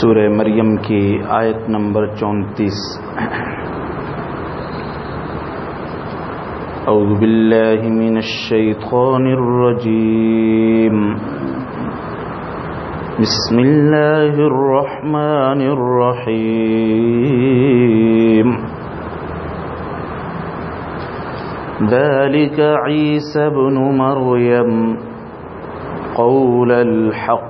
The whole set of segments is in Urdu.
سورہ مریم کی آیت نمبر چونتیس۔ اعوذ باللہ من الشیطان الرجیم۔ بسم اللہ الرحمن الرحیم۔ ذلك عيسى بن مريم قول الحق۔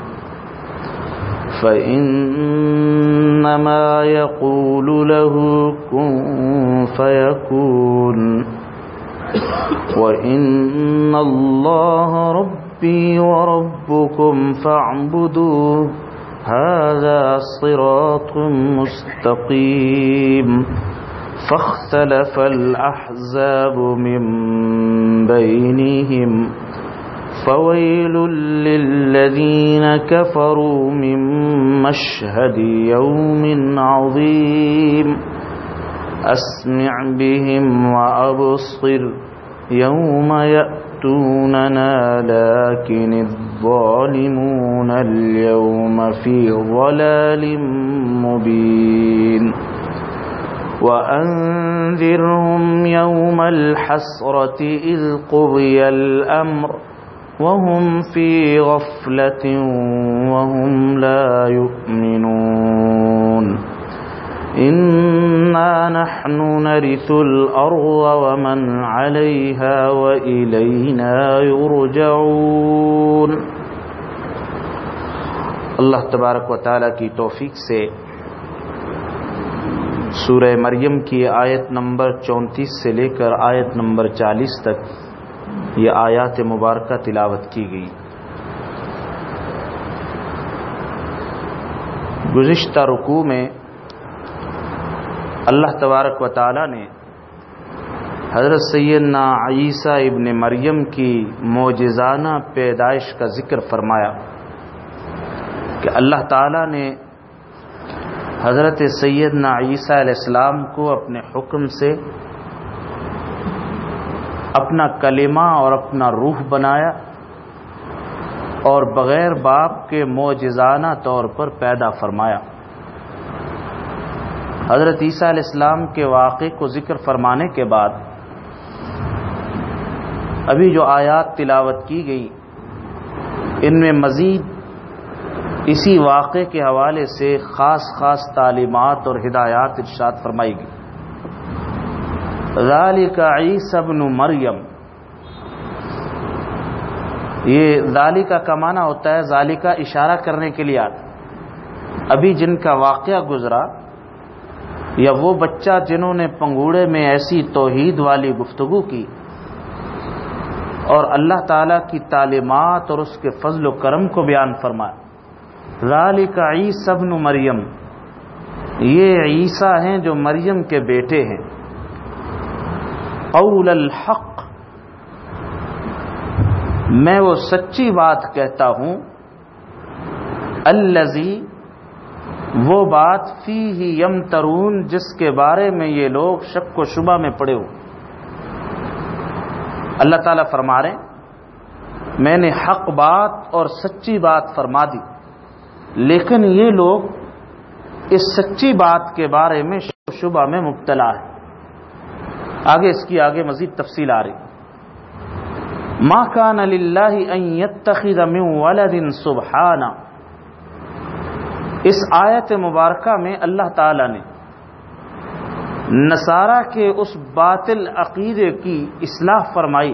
فإنما يقول له كن فيكون. وإن الله ربي وربكم فاعبدوه هذا صراط مستقيم. فاختلف الأحزاب من بينهم. فويل للذين كفروا من مشهد يوم عظيم. أسمع بهم وأبصر يوم يأتوننا لكن الظالمون اليوم في ضلال مبين. وأنذرهم يوم الحسرة إذ قضي الأمر. وهم في غفلة وهم لا يؤمنون. إنا نحن نرث الأرض ومن عليها وإلينا يرجعون. اللہ تبارک و تعالیٰ کی توفیق سے سورہ مریم کی آیت نمبر چونتیس سے لے کر آیت نمبر چالیس تک یہ آیات مبارکہ تلاوت کی گئی۔ گزشتہ رکوع میں اللہ تبارک و تعالی نے حضرت سیدنا عیسیٰ ابن مریم کی موجزانہ پیدائش کا ذکر فرمایا کہ اللہ تعالی نے حضرت سیدنا عیسیٰ علیہ السلام کو اپنے حکم سے اپنا کلمہ اور اپنا روح بنایا اور بغیر باپ کے موجزانہ طور پر پیدا فرمایا۔ حضرت عیسیٰ علیہ السلام کے واقعے کو ذکر فرمانے کے بعد ابھی جو آیات تلاوت کی گئی، ان میں مزید اسی واقعے کے حوالے سے خاص خاص تعلیمات اور ہدایات ارشاد فرمائی گئی۔ ذالک عیسی ابن مریم۔ یہ ذالکہ کا معنی ہوتا ہے ذالکہ اشارہ کرنے کے لیے آتا ابھی جن کا واقعہ گزرا، یا وہ بچہ جنہوں نے پنگوڑے میں ایسی توحید والی گفتگو کی، اور اللہ تعالی کی تعلیمات اور اس کے فضل و کرم کو بیان فرمایا ذالک عیسی ابن مریم۔ یہ عیسیٰ ہیں جو مریم کے بیٹے ہیں۔ قول الحق۔ میں وہ سچی بات کہتا ہوں۔ الزی وہ بات فی ہی یم ترون جس کے بارے میں یہ لوگ شک و شبہ میں پڑے ہو اللہ تعالی فرما رہے میں نے حق بات اور سچی بات فرما دی، لیکن یہ لوگ اس سچی بات کے بارے میں شک و شبہ میں مبتلا ہے آگے اس کی آگے مزید تفصیل آ رہی ما کان للہ ان يتخذ من ولد سبحانہ اس آیت مبارکہ میں اللہ تعالی نے نصارہ کے اس باطل عقیدے کی اصلاح فرمائی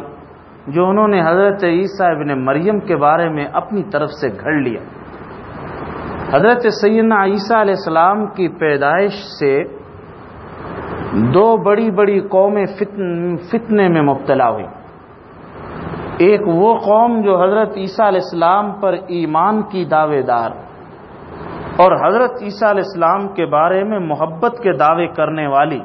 جو انہوں نے حضرت عیسیٰ ابن مریم کے بارے میں اپنی طرف سے گھڑ لیا۔ حضرت سیدنا عیسیٰ علیہ السلام کی پیدائش سے دو بڑی بڑی قومیں فتن فتنے میں مبتلا ہوئی ایک وہ قوم جو حضرت عیسیٰ علیہ السلام پر ایمان کی دعوے دار اور حضرت عیسیٰ علیہ السلام کے بارے میں محبت کے دعوے کرنے والی۔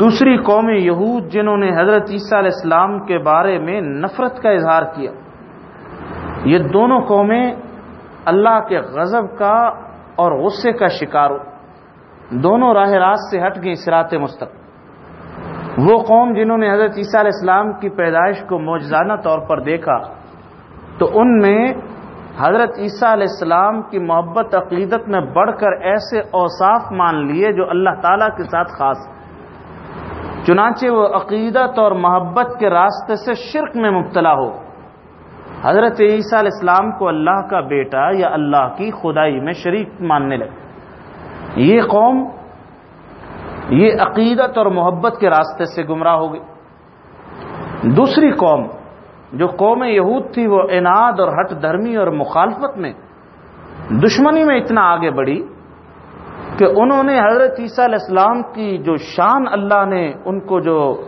دوسری قوم یہود جنہوں نے حضرت عیسیٰ علیہ السلام کے بارے میں نفرت کا اظہار کیا۔ یہ دونوں قومیں اللہ کے غضب کا اور غصے کا شکار ہو۔ دونوں راہ راست سے ہٹ گئی سرات مستق وہ قوم جنہوں نے حضرت عیسیٰ علیہ السلام کی پیدائش کو موجزانہ طور پر دیکھا، تو ان میں حضرت عیسیٰ علیہ السلام کی محبت، عقیدت میں بڑھ کر ایسے اوصاف مان لیے جو اللہ تعالیٰ کے ساتھ خاص چنانچہ وہ عقیدت اور محبت کے راستے سے شرک میں مبتلا ہو۔ حضرت عیسیٰ علیہ السلام کو اللہ کا بیٹا یا اللہ کی خدائی میں شریک ماننے لگے۔ یہ قوم یہ عقیدت اور محبت کے راستے سے گمراہ ہو گئی۔ دوسری قوم جو قوم یہود تھی، وہ اناد اور ہٹ دھرمی اور مخالفت میں دشمنی میں اتنا آگے بڑھی کہ انہوں نے حضرت عیسیٰ علیہ السلام کی جو شان اللہ نے ان کو جو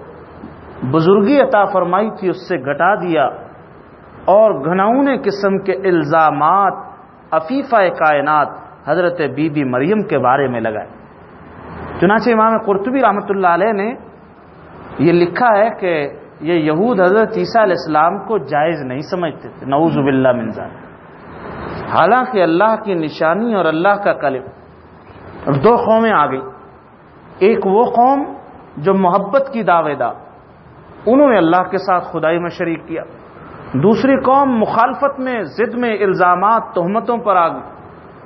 بزرگی عطا فرمائی تھی، اس سے گھٹا دیا اور گھناؤنے قسم کے الزامات، عفیفہ کائنات حضرت بی بی مریم کے بارے میں لگائے چنانچہ امام قرطبی رحمۃ اللہ علیہ نے یہ لکھا ہے کہ یہ یہود حضرت عیسیٰ علیہ السلام کو جائز نہیں سمجھتے۔ تھے نعوذ باللہ من حالانکہ اللہ کی نشانی اور اللہ کا کلم دو قومیں آ گئی ایک وہ قوم جو محبت کی دعوے دار، انہوں نے اللہ کے ساتھ خدائی میں شریک کیا۔ دوسری قوم مخالفت میں، ضد میں، الزامات، تہمتوں پر آ گئی۔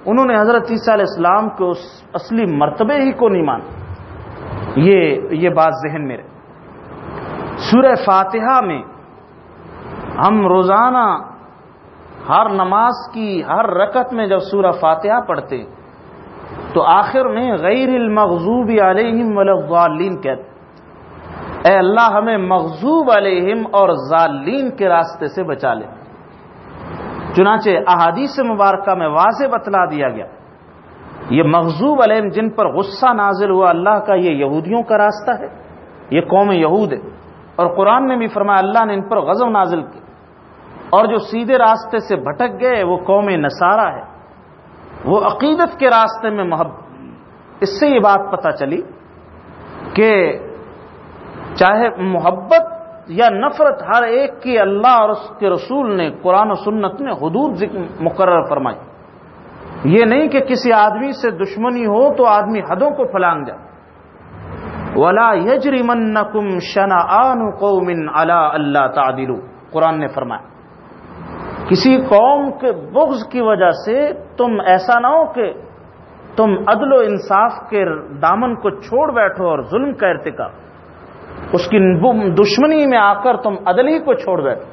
انہوں نے حضرت عیسیٰ علیہ السلام کے اس اصلی مرتبے ہی کو نہیں مانا۔ یہ یہ بات ذہن میں رہے۔ سورہ فاتحہ میں ہم روزانہ ہر نماز کی ہر رکت میں جب سورہ فاتحہ پڑھتے تو آخر میں غیر المغضوب علیہم ولین کہتے اے اللہ ہمیں مغزوب علیہم اور ظالین کے راستے سے بچا لے۔ چنانچہ احادیث مبارکہ میں واضح بتلا دیا گیا۔ یہ مغزوب علیہم جن پر غصہ نازل ہوا، اللہ کا یہ یہودیوں کا راستہ ہے۔ یہ قوم یہود ہے۔ اور قرآن نے بھی فرمایا، اللہ نے ان پر غزم نازل کی۔ اور جو سیدھے راستے سے بھٹک گئے، وہ قوم نصارہ ہے۔ وہ عقیدت کے راستے میں محبت اس سے یہ بات پتہ چلی کہ چاہے محبت یا نفرت ہر ایک کی اللہ اور اس کے رسول نے قرآن و سنت میں حدود مقرر فرمائی۔ یہ نہیں کہ کسی آدمی سے دشمنی ہو تو آدمی حدوں کو پھلانگ جائے ولا یجری شنا قومن اللہ اللہ تعدل قرآن نے فرمایا، کسی قوم کے بغض کی وجہ سے تم ایسا نہ ہو کہ تم عدل و انصاف کے دامن کو چھوڑ بیٹھو اور ظلم کا ارتکاب۔ اس کی دشمنی میں آ کر تم عدل ہی کو چھوڑ بیٹھو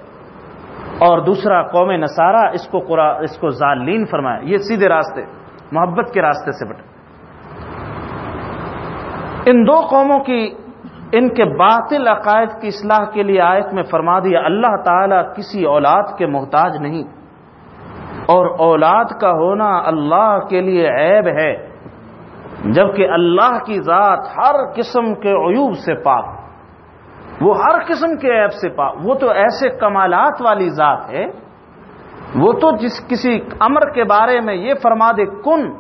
اور دوسرا قوم نصارہ اس کو اس کو ظالین فرمایا یہ سیدھے راستے، محبت کے راستے سے بٹے ان دو قوموں کی ان کے باطل عقائد کی اصلاح کے لیے آیت میں فرما دیا، اللہ تعالی کسی اولاد کے محتاج نہیں۔ اور اولاد کا ہونا اللہ کے لیے عیب ہے، جبکہ اللہ کی ذات ہر قسم کے عیوب سے پاک۔ وہ ہر قسم کے عیب سے پاک وہ تو ایسے کمالات والی ذات ہے، وہ تو جس کسی امر کے بارے میں یہ فرما دے کن،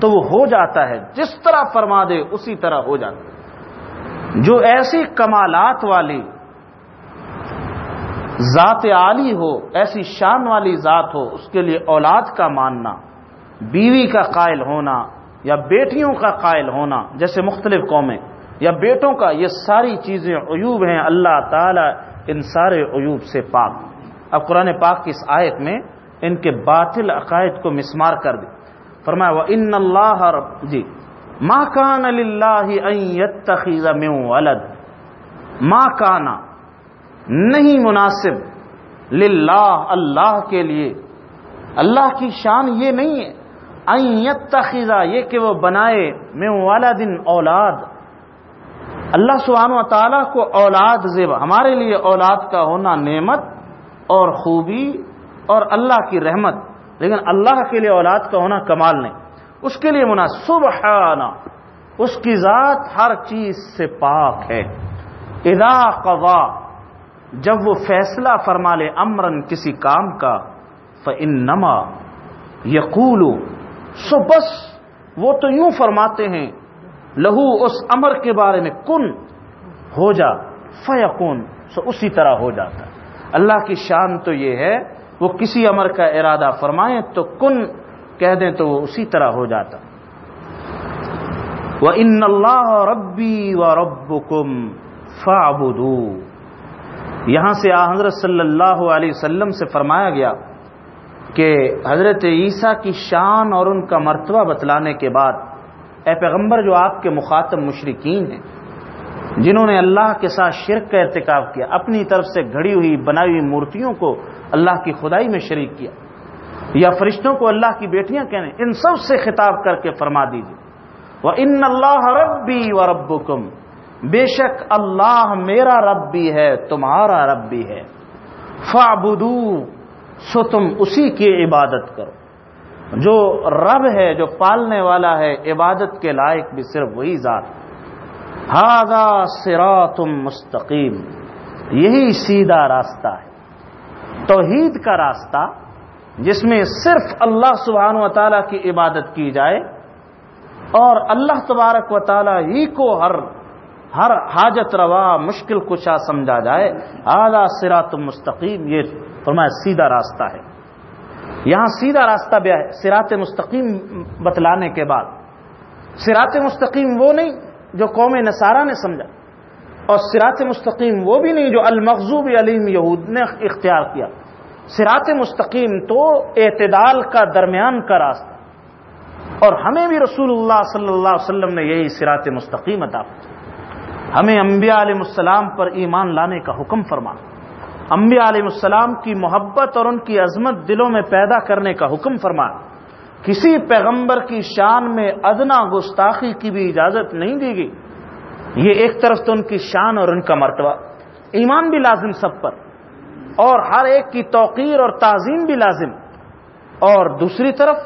تو وہ ہو جاتا ہے، جس طرح فرما دے اسی طرح ہو جاتا ہے۔ جو ایسی کمالات والی ذات عالی ہو، ایسی شان والی ذات ہو، اس کے لیے اولاد کا ماننا، بیوی کا قائل ہونا یا بیٹیوں کا قائل ہونا، جیسے مختلف قومیں یا بیٹوں کا یہ ساری چیزیں عیوب ہیں، اللہ تعالی ان سارے عیوب سے پاک۔ اب قرآن پاک کی اس آیت میں ان کے باطل عقائد کو مسمار کر دی فرمایا وہ جی، ان اللہ جی ماں کان اللہ من ولد۔ ماں کانا نہیں مناسب للہ اللہ کے لیے۔ اللہ کی شان یہ نہیں ہے۔ تخیزہ یہ کہ وہ بنائے میں والا دن اولاد۔ اللہ سبحانہ و تعالیٰ کو اولاد زیب ہمارے لیے اولاد کا ہونا نعمت اور خوبی اور اللہ کی رحمت، لیکن اللہ کے لیے اولاد کا ہونا کمال نہیں۔ اس کے لیے مناسب اس کی ذات ہر چیز سے پاک ہے۔ ادا قوا جب وہ فیصلہ فرما لے امرن کسی کام کا فن نما یقول سو بس وہ تو یوں فرماتے ہیں لہو اس امر کے بارے میں کن ہو جا فیقون سو اسی طرح ہو جاتا۔ اللہ کی شان تو یہ ہے، وہ کسی امر کا ارادہ فرمائیں تو کن کہہ دیں تو وہ اسی طرح ہو جاتا۔ وہ ان اللہ ربی و رب کم یہاں سے آ حضرت صلی اللہ علیہ وسلم سے فرمایا گیا کہ حضرت عیسیٰ کی شان اور ان کا مرتبہ بتلانے کے بعد اے پیغمبر جو آپ کے مخاطب مشرقین ہیں، جنہوں نے اللہ کے ساتھ شرک کا ارتکاب کیا، اپنی طرف سے گھڑی ہوئی، بنائی ہوئی مورتیوں کو اللہ کی خدائی میں شریک کیا، یا فرشتوں کو اللہ کی بیٹیاں کہنے، ان سب سے خطاب کر کے فرما دیجیے وہ ان اللہ ربی و رب بے شک اللہ میرا رب بھی ہے، تمہارا رب بھی ہے۔ فابدو سو تم اسی کی عبادت کرو۔ جو رب ہے، جو پالنے والا ہے، عبادت کے لائق بھی صرف وہی ذات۔ ہاگا سرا تم مستقیم۔ یہی سیدھا راستہ ہے۔ توحید کا راستہ، جس میں صرف اللہ سبحانہ و تعالیٰ کی عبادت کی جائے، اور اللہ تبارک و تعالیٰ ہی کو ہر ہر حاجت روا، مشکل کشا سمجھا جائے۔ اعلیٰ سرات مستقیم۔ یہ فرمایا سیدھا راستہ ہے۔ یہاں سیدھا راستہ بھی ہے سرات مستقیم بتلانے کے بعد۔ سرات مستقیم وہ نہیں جو قوم نصارہ نے سمجھا، اور سرات مستقیم وہ بھی نہیں جو المغزوب علیم یہود نے اختیار کیا۔ سرات مستقیم تو اعتدال کا درمیان کا راستہ۔ اور ہمیں بھی رسول اللہ صلی اللہ علیہ وسلم نے یہی سرات مستقیم عطا ہمیں انبیاء علیہ السلام پر ایمان لانے کا حکم فرما انبیاء علیہ السلام کی محبت اور ان کی عظمت دلوں میں پیدا کرنے کا حکم فرما۔ کسی پیغمبر کی شان میں ادنا گستاخی کی بھی اجازت نہیں دی گئی۔ یہ ایک طرف تو ان کی شان اور ان کا مرتبہ۔ ایمان بھی لازم سب پر۔ اور ہر ایک کی توقیر اور تعظیم بھی لازم۔ اور دوسری طرف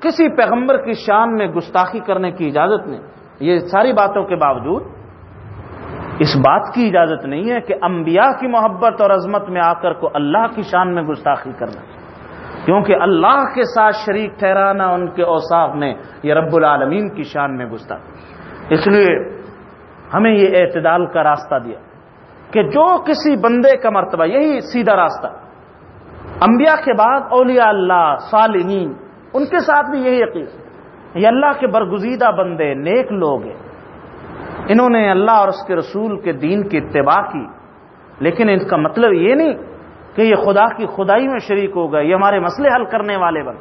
کسی پیغمبر کی شان میں گستاخی کرنے کی اجازت نہیں۔ یہ ساری باتوں کے باوجود اس بات کی اجازت نہیں ہے کہ انبیاء کی محبت اور عظمت میں آ کر کو اللہ کی شان میں گستاخی کرنا۔ کیونکہ اللہ کے ساتھ شریک ٹھہرانا ان کے اوساف نے یہ رب العالمین کی شان میں گستاخی۔ اس لیے ہمیں یہ اعتدال کا راستہ دیا کہ جو کسی بندے کا مرتبہ، یہی سیدھا راستہ۔ انبیاء کے بعد اولیاء اللہ، صالحین، ان کے ساتھ بھی یہی عقید یہ اللہ کے برگزیدہ بندے، نیک لوگ ہیں۔ انہوں نے اللہ اور اس کے رسول کے دین کی اتباع کی۔ لیکن ان کا مطلب یہ نہیں کہ یہ خدا کی خدائی میں شریک ہو گئے، یہ ہمارے مسئلے حل کرنے والے بن۔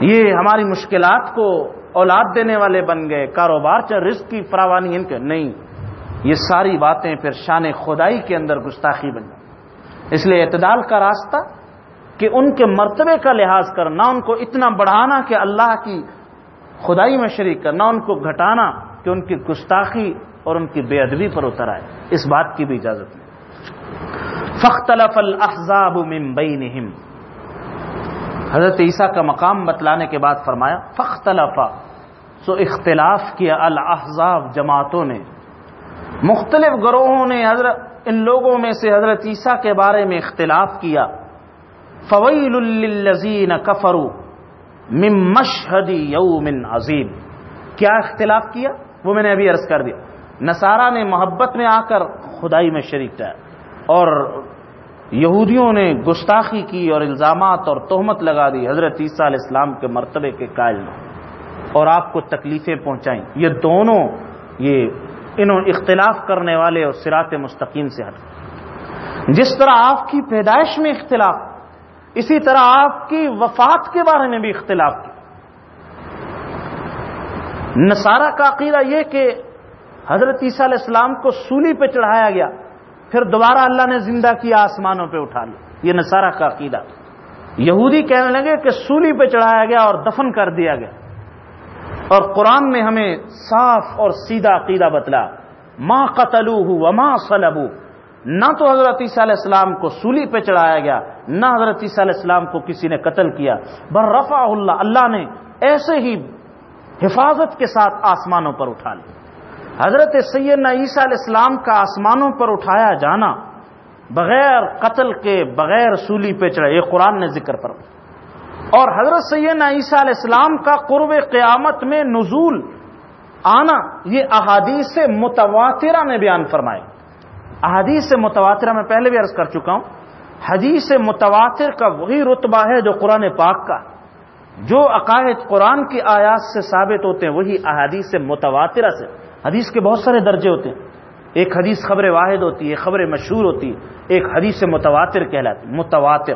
یہ ہماری مشکلات کو اولاد دینے والے بن گئے، کاروبار چاہے رزق کی فراوانی ان کے۔ نہیں، یہ ساری باتیں پھر شان خدائی کے اندر گستاخی بن جائیں اس لیے اعتدال کا راستہ کہ ان کے مرتبے کا لحاظ کرنا ان کو اتنا بڑھانا کہ اللہ کی خدائی میں شریک کرنا ان کو گھٹانا۔ کہ ان کی گستاخی اور ان کی بے ادبی پر اتر آئے۔ اس بات کی بھی اجازت نہیں فختلف الحضاب بینہم۔ حضرت عیسیٰ کا مقام بتلانے کے بعد فرمایا فختلف سو اختلاف کیا الحضاب جماعتوں نے۔ مختلف گروہوں نے حضرت، ان لوگوں میں سے حضرت عیسیٰ کے بارے میں اختلاف کیا۔ فویل الزین کفرو من مشہدی یوم عظیم۔ کیا اختلاف کیا؟ وہ میں نے ابھی عرض کر دیا۔ نصارہ نے محبت میں آ کر خدائی میں شریک کیا اور یہودیوں نے گستاخی کی اور الزامات اور تہمت لگا دی حضرت عیسیٰ علیہ السلام کے مرتبے کے قائل میں اور آپ کو تکلیفیں پہنچائیں۔ یہ دونوں یہ انہوں اختلاف کرنے والے اور سرات مستقیم سے ہٹ۔ جس طرح آپ کی پیدائش میں اختلاف، اسی طرح آپ کی وفات کے بارے میں بھی اختلاف۔ کیا نصارہ کا عقیدہ یہ کہ حضرت عیسیٰ علیہ السلام کو سولی پہ چڑھایا گیا، پھر دوبارہ اللہ نے زندہ کیا، آسمانوں پہ اٹھا لیا۔ یہ نصارہ کا عقیدہ۔ یہودی کہنے لگے کہ سولی پہ چڑھایا گیا اور دفن کر دیا گیا۔ اور قرآن میں ہمیں صاف اور سیدھا عقیدہ بتلا ماں قتلو ہو ماں سلبو نہ تو حضرت عیسیٰ علیہ السلام کو سولی پہ چڑھایا گیا، نہ حضرت عیسیٰ علیہ السلام کو کسی نے قتل کیا۔ بر رفا اللہ اللہ نے ایسے ہی حفاظت کے ساتھ آسمانوں پر اٹھا لی حضرت سیدنا عیسیٰ علیہ السلام کا آسمانوں پر اٹھایا جانا بغیر قتل کے، بغیر سولی پہ چڑھا یہ قرآن نے ذکر پر۔ اور حضرت سیدنا عیسیٰ علیہ السلام کا قرب قیامت میں نزول آنا، یہ احادیث متواترہ میں بیان فرمائے۔ احادیث متواترہ میں پہلے بھی عرض کر چکا ہوں، حدیث متواتر کا وہی رتبہ ہے جو قرآن پاک کا جو عقائد قرآن کی آیات سے ثابت ہوتے ہیں، وہی احادیث سے متواترہ سے۔ حدیث کے بہت سارے درجے ہوتے ہیں۔ ایک حدیث خبر واحد ہوتی ہے، خبر مشہور ہوتی ہے۔ ایک حدیث سے متواتر کہلاتی متواتر۔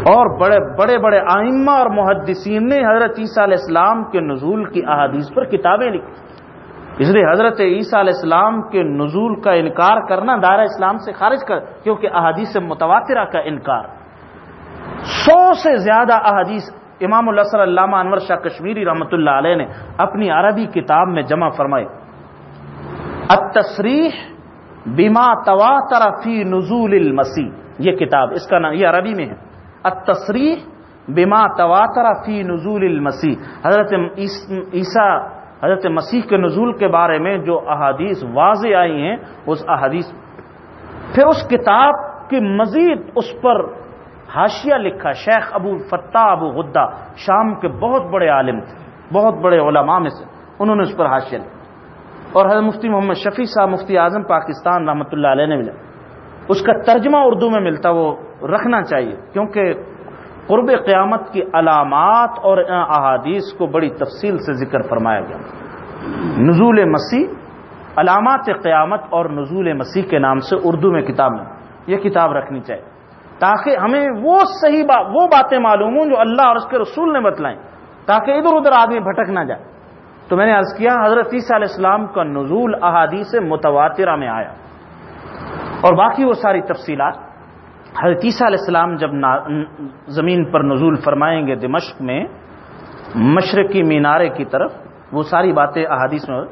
اور بڑے بڑے بڑے آئمہ اور محدثین نے حضرت عیسیٰ علیہ السلام کے نزول کی احادیث پر کتابیں لکھی۔ اس لیے حضرت عیسیٰ علیہ السلام کے نزول کا انکار کرنا دائرہ اسلام سے خارج کر، کیونکہ احادیث متواترہ کا انکار۔ سو سے زیادہ احادیث امام اللہ صلی علامہ انور شاہ کشمیری رحمۃ اللہ علیہ نے اپنی عربی کتاب میں جمع فرمائے التصریح بما تواتر فی نزول المسیح۔ یہ کتاب، اس کا نام، یہ عربی میں ہے۔ التصریح بما تواتر فی نزول المسیح۔ حضرت عیسیٰ، حضرت مسیح کے نزول کے بارے میں جو احادیث واضح آئی ہیں، اس احادیث، پھر اس کتاب کی مزید اس پر حاشیہ لکھا، شیخ ابو فتح ابو غدہ، شام کے بہت بڑے عالم تھے، بہت بڑے علماء میں سے، انہوں نے اس پر حاشیہ لکھا۔ اور حضرت مفتی محمد شفیع صاحب، مفتی اعظم پاکستان رحمۃ اللہ علیہ نے ملا۔ اس کا ترجمہ اردو میں ملتا، وہ رکھنا چاہیے، کیونکہ قرب قیامت کی علامات اور احادیث کو بڑی تفصیل سے ذکر فرمایا گیا۔ نزول مسیح، علامات قیامت اور نزول مسیح کے نام سے اردو میں کتاب میں یہ کتاب رکھنی چاہیے۔ تاکہ ہمیں وہ صحیح با وہ باتیں معلوم ہوں جو اللہ اور اس کے رسول نے بتلائیں، تاکہ ادھر ادھر آدمی بھٹک نہ جائے۔ تو میں نے عرض کیا، حضرت عیسیٰ علیہ السلام کا نزول احادیث متواترہ میں آیا۔ اور باقی وہ ساری تفصیلات، حضرت عیسیٰ علیہ السلام جب زمین پر نزول فرمائیں گے دمشق میں، مشرقی مینارے کی طرف، وہ ساری باتیں احادیث میں۔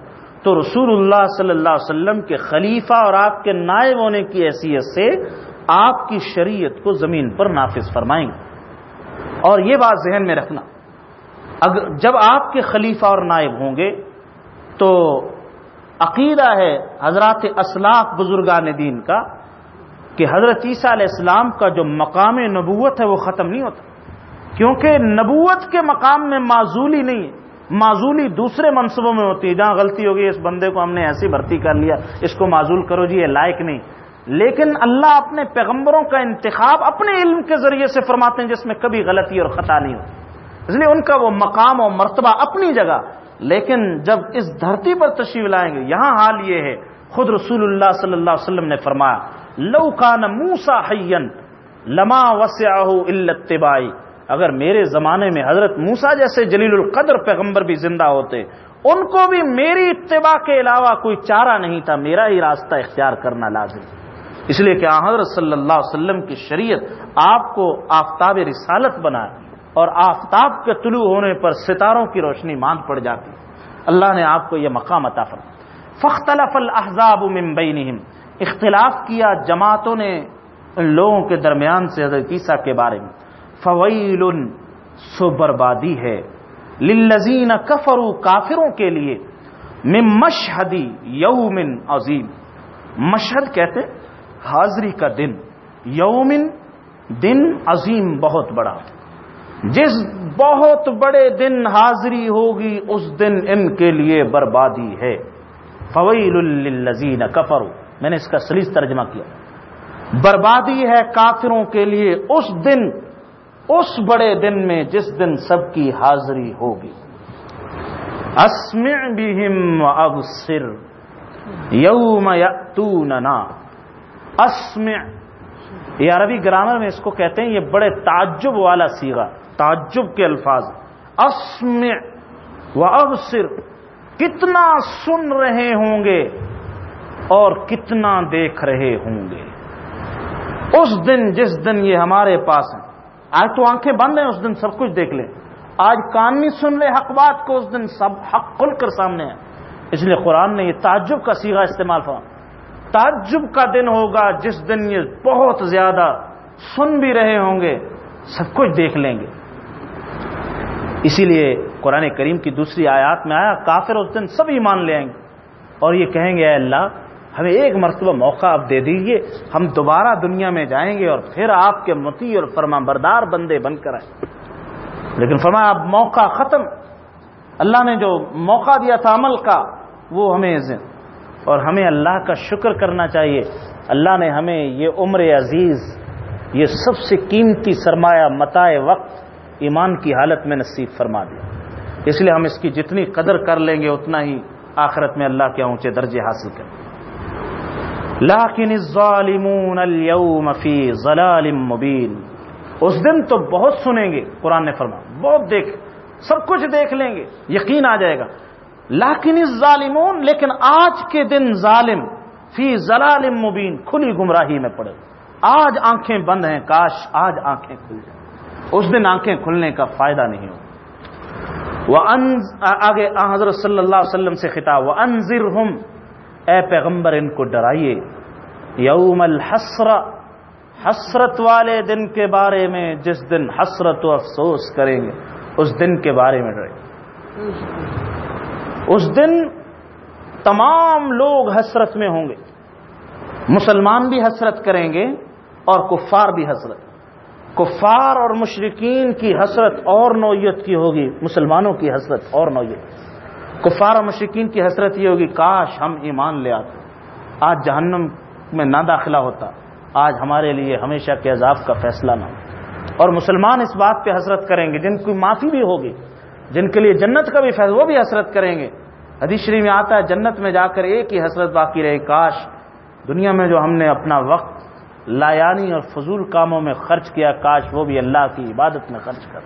تو رسول اللہ صلی اللہ علیہ وسلم کے خلیفہ اور آپ کے نائب ہونے کی حیثیت سے آپ کی شریعت کو زمین پر نافذ فرمائیں گے۔ اور یہ بات ذہن میں رکھنا، اگر جب آپ کے خلیفہ اور نائب ہوں گے تو عقیدہ ہے حضرات اسلاف بزرگان دین کا کہ حضرت عیسیٰ علیہ السلام کا جو مقام نبوت ہے وہ ختم نہیں ہوتا۔ کیونکہ نبوت کے مقام میں معذولی نہیں ہے۔ معذولی دوسرے منصبوں میں ہوتی ہے، جہاں غلطی ہوگی، اس بندے کو ہم نے ایسی بھرتی کر لیا، اس کو معذول کرو جی یہ لائق نہیں۔ لیکن اللہ اپنے پیغمبروں کا انتخاب اپنے علم کے ذریعے سے فرماتے ہیں جس میں کبھی غلطی اور خطا نہیں ہوتی اس لیے ان کا وہ مقام اور مرتبہ اپنی جگہ، لیکن جب اس دھرتی پر تشریف لائیں گے، یہاں حال یہ ہے، خود رسول اللہ صلی اللہ علیہ وسلم نے فرمایا، لو کان موسا حین لما التبائی اگر میرے زمانے میں حضرت موسا جیسے جلیل القدر پیغمبر بھی زندہ ہوتے، ان کو بھی میری اتباع کے علاوہ کوئی چارہ نہیں تھا، میرا ہی راستہ اختیار کرنا لازم۔ اس لیے کہ حضرت صلی اللہ علیہ وسلم کی شریعت آپ کو آفتاب رسالت بنائے اور آفتاب کے طلوع ہونے پر ستاروں کی روشنی ماند پڑ جاتی۔ اللہ نے آپ کو یہ مقام عطا فرمایا۔ فختلف الحضاب بینہم۔ اختلاف کیا جماعتوں نے ان لوگوں کے درمیان سے حضرت عیسیٰ کے بارے میں۔ فویل سو بربادی ہے۔ للذین کفروا کافروں کے لیے۔ من مشہدی یومن عظیم۔ مشہد کہتے حاضری کا دن، یومن دن عظیم بہت بڑا۔ جس بہت بڑے دن حاضری ہوگی، اس دن ان کے لیے بربادی ہے۔ فویل الزین کفر میں نے اس کا سلیس ترجمہ کیا۔ بربادی ہے کافروں کے لیے اس دن، اس بڑے دن میں جس دن سب کی حاضری ہوگی۔ اسمع بہم ابصر، یوم یاتوننا اسمع. یہ عربی گرامر میں اس کو کہتے ہیں، یہ بڑے تعجب والا سیگا تعجب کے الفاظ۔ اسمع و ابصر، کتنا سن رہے ہوں گے اور کتنا دیکھ رہے ہوں گے۔ اس دن جس دن یہ ہمارے پاس ہیں۔ آج تو آنکھیں بند ہیں، اس دن سب کچھ دیکھ لیں۔ آج کان نہیں سن لے حق بات کو اس دن سب حق کھل کر سامنے ہے اس لیے قرآن نے یہ تعجب کا سیگا استعمال فرما تعجب کا دن ہوگا، جس دن یہ بہت زیادہ سن بھی رہے ہوں گے، سب کچھ دیکھ لیں گے۔ اسی لیے قرآن کریم کی دوسری آیات میں آیا، کافر اس دن سب ایمان لے آئیں گے۔ اور یہ کہیں گے، اے اللہ، ہمیں ایک مرتبہ موقع آپ دے دیجیے ہم دوبارہ دنیا میں جائیں گے اور پھر آپ کے متی اور فرما بردار بندے بن کر آئیں۔ لیکن فرما اب موقع ختم۔ اللہ نے جو موقع دیا تھا عمل کا، وہ ہمیں اور ہمیں اللہ کا شکر کرنا چاہیے۔ اللہ نے ہمیں یہ عمر عزیز، یہ سب سے قیمتی سرمایہ متائے وقت ایمان کی حالت میں نصیب فرما دیا۔ اس لیے ہم اس کی جتنی قدر کر لیں گے، اتنا ہی آخرت میں اللہ کے اونچے درجے حاصل کریں لیکن الظالمون اليوم فی ظلال مبین۔ اس دن تو بہت سنیں گے، قرآن نے فرما بہت دیکھ، سب کچھ دیکھ لیں گے، یقین آ جائے گا۔ لیکن الظالمون، لیکن آج کے دن ظالم فی ظلال مبین، کھلی گمراہی میں پڑے۔ آج آنکھیں بند ہیں، کاش آج آنکھیں کھل جائیں۔ اس دن آنکھیں کھلنے کا فائدہ نہیں ہو وہ آگے حضرت صلی اللہ علیہ وسلم سے خطاب وہ انضر اے پیغمبر، ان کو ڈرائیے۔ یوم الحسر حسرت والے دن کے بارے میں جس دن حسرت و افسوس کریں گے، اس دن کے بارے میں ڈرے اس دن تمام لوگ حسرت میں ہوں گے۔ مسلمان بھی حسرت کریں گے اور کفار بھی حسرت۔ کفار اور مشرقین کی حسرت اور نوعیت کی ہوگی، مسلمانوں کی حسرت اور نوعیت۔ کفار اور مشرقین کی حسرت یہ ہوگی، کاش ہم ایمان لے آتے۔ آج جہنم میں نہ داخلہ ہوتا۔ آج ہمارے لیے ہمیشہ کے عذاب کا فیصلہ نہ ہو۔ اور مسلمان اس بات پہ حسرت کریں گے، جن کی معافی بھی ہوگی۔ جن کے لیے جنت کا بھی فیصلہ وہ بھی حسرت کریں گے۔ شریف میں آتا ہے، جنت میں جا کر ایک ہی حسرت باقی رہے، کاش دنیا میں جو ہم نے اپنا وقت، لایانی اور فضول کاموں میں خرچ کیا، کاش وہ بھی اللہ کی عبادت میں خرچ کر۔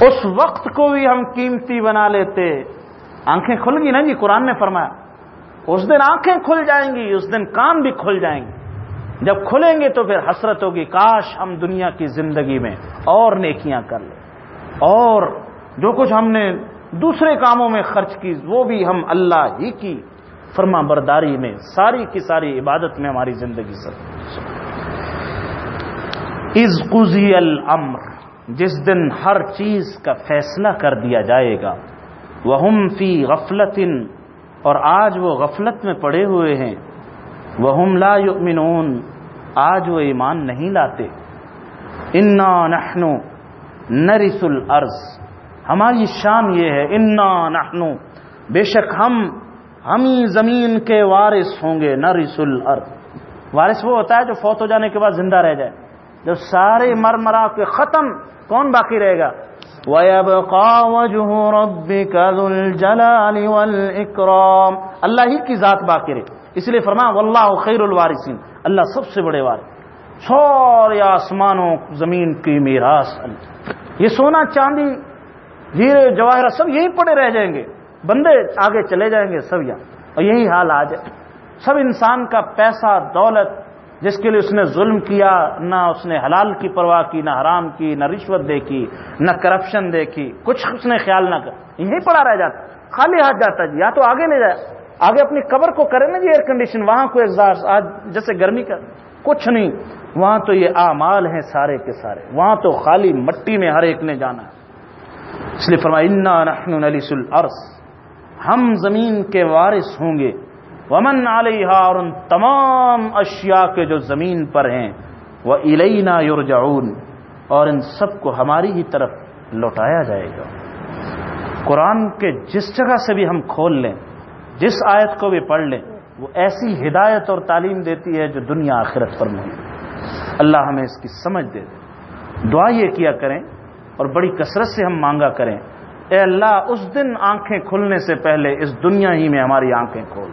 اس وقت کو بھی ہم قیمتی بنا لیتے۔ آنکھیں کھل گی نا جی قرآن نے فرمایا۔ اس دن آنکھیں کھل جائیں گی، اس دن کان بھی کھل جائیں گے۔ جب کھلیں گے تو پھر حسرت ہوگی، کاش ہم دنیا کی زندگی میں اور نیکیاں کر لیں۔ اور جو کچھ ہم نے دوسرے کاموں میں خرچ کی، وہ بھی ہم اللہ ہی کی فرما برداری میں، ساری کی ساری عبادت میں ہماری زندگی سر۔ از قزی الامر، جس دن ہر چیز کا فیصلہ کر دیا جائے گا۔ وہ فی غفلت، اور آج وہ غفلت میں پڑے ہوئے ہیں۔ وہ لا یؤمنون، آج وہ ایمان نہیں لاتے۔ انا نحنو نرس الارض۔ ہماری شان یہ ہے، انا نحنو بے شک ہم ہم ہی زمین کے وارث ہوں گے نرس الارض وارث وہ ہوتا ہے جو فوت ہو جانے کے بعد زندہ رہ جائے۔ جب سارے مر مرا کے ختم، کون باقی رہے گا؟ وَيَبْقَى وَجْهُ رَبِّكَ ذُو الْجَلَالِ وَالْإِكْرَامِ۔ اللہ ہی کی ذات باقی رہے۔ اس لیے فرمایا واللہ خیر الوارثین اللہ سب سے بڑے وارث۔ سورے آسمانوں، زمین کی میراث۔ یہ سونا چاندی ہیرے جواہرات سب یہی پڑے رہ جائیں گے۔ بندے آگے چلے جائیں گے سب یہاں۔ اور یہی حال آج ہے۔ سب انسان کا پیسہ، دولت، جس کے لیے اس نے ظلم کیا، نہ اس نے حلال کی پرواہ کی، نہ حرام کی، نہ رشوت دیکھی، نہ کرپشن دیکھی، کچھ اس نے خیال نہ کر یہیں پڑا رہ جاتا خالی ہاتھ جاتا جی یا تو آگے لے جائے۔ آگے اپنی قبر کو کرے نا جی ایئر کنڈیشن وہاں کو ایگزاسٹ آج جیسے گرمی کا کچھ نہیں۔ وہاں تو یہ اعمال ہیں سارے کے سارے۔ وہاں تو خالی مٹی میں ہر ایک نے جانا ہے۔ اس لیے فرمایا الارض ہم زمین کے وارث ہوں گے۔ ومن علیہ اور ان تمام اشیاء کے جو زمین پر ہیں وہ الینا یورجعون اور ان سب کو ہماری ہی طرف لوٹایا جائے گا۔ قرآن کے جس جگہ سے بھی ہم کھول لیں، جس آیت کو بھی پڑھ لیں، وہ ایسی ہدایت اور تعلیم دیتی ہے جو دنیا آخرت پر نہیں اللہ ہمیں اس کی سمجھ دے دے۔ دعا یہ کیا کریں اور بڑی کثرت سے ہم مانگا کریں۔ اے اللہ، اس دن آنکھیں کھلنے سے پہلے اس دنیا ہی میں ہماری آنکھیں کھول۔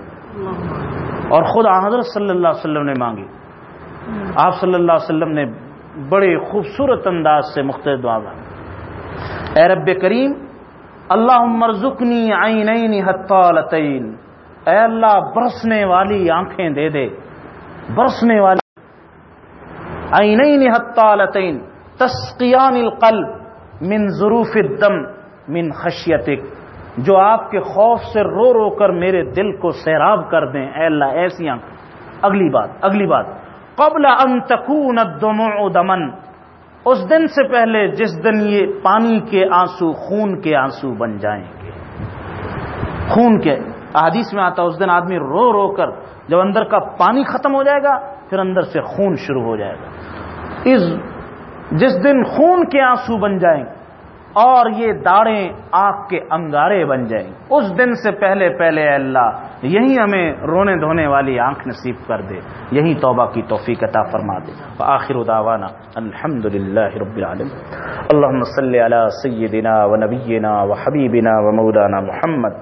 اور خود حضرت صلی اللہ علیہ وسلم نے مانگی۔ آپ صلی اللہ علیہ وسلم نے بڑے خوبصورت انداز سے مختلف دعا اے رب کریم اللہ مرزکنی آئین حتالتین اے اللہ، برسنے والی آنکھیں دے دے۔ برسنے والی آئین حتالتین تسقیان القلب۔ من ظروف الدم من خشیتک، جو آپ کے خوف سے رو رو کر میرے دل کو سیراب کر دیں۔ اے اللہ، ایسی آنکھ۔ اگلی بات اگلی بات۔ قبل ان تکون الدموع دمن، اس دن سے پہلے جس دن یہ پانی کے آنسو، خون کے آنسو بن جائیں گے۔ خون کے، احادیث میں آتا اس دن آدمی رو رو کر جب اندر کا پانی ختم ہو جائے گا، پھر اندر سے خون شروع ہو جائے گا۔ اس جس دن خون کے آنسو بن جائیں اور یہ داڑیں آنکھ کے انگارے بن جائیں۔ اس دن سے پہلے پہلے اے اللہ، یہی ہمیں رونے دھونے والی آنکھ نصیب کر دے۔ یہی توبہ کی توفیق عطا فرما دے۔ آخر دعوانا الحمد للہ رب العالمین۔ اللہم صلی علی سیدنا و نبینا و حبیبنا و مولانا محمد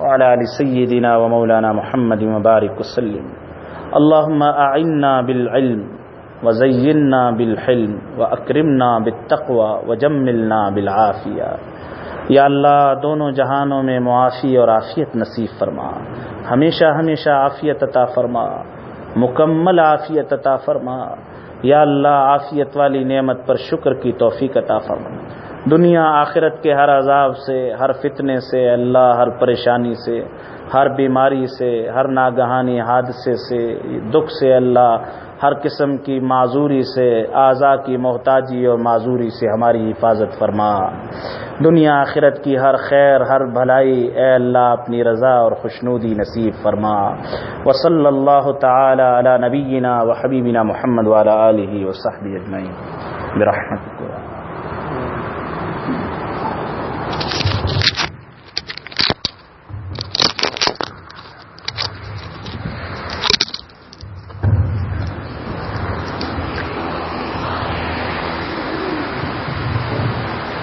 وعلى آل سيدنا ومولانا محمد مبارك وسلم۔ اللهم أعنا بالعلم وزينا بالحلم و واکرمنا بالتقوى وجملنا بالعافیہ۔ یا اللہ، دونوں جہانوں میں معافی اور عافیت نصیب فرما۔ ہمیشہ ہمیشہ عافیت عطا فرما۔ مکمل عافیت عطا فرما۔ یا اللہ، عافیت والی نعمت پر شکر کی توفیق عطا فرما۔ دنیا آخرت کے ہر عذاب سے، ہر فتنے سے، اللہ ہر پریشانی سے۔ ہر بیماری سے، ہر ناگہانی حادثے سے، دکھ سے اللہ، ہر قسم کی معذوری سے اعضا کی محتاجی اور معذوری سے ہماری حفاظت فرما۔ دنیا آخرت کی ہر خیر، ہر بھلائی اے اللہ اپنی رضا اور خوشنودی نصیب فرما۔ وصلی اللہ تعالی علی نبینا و حبیبنا محمد والا علیہ وصحبہ اجمعین۔ برحمتک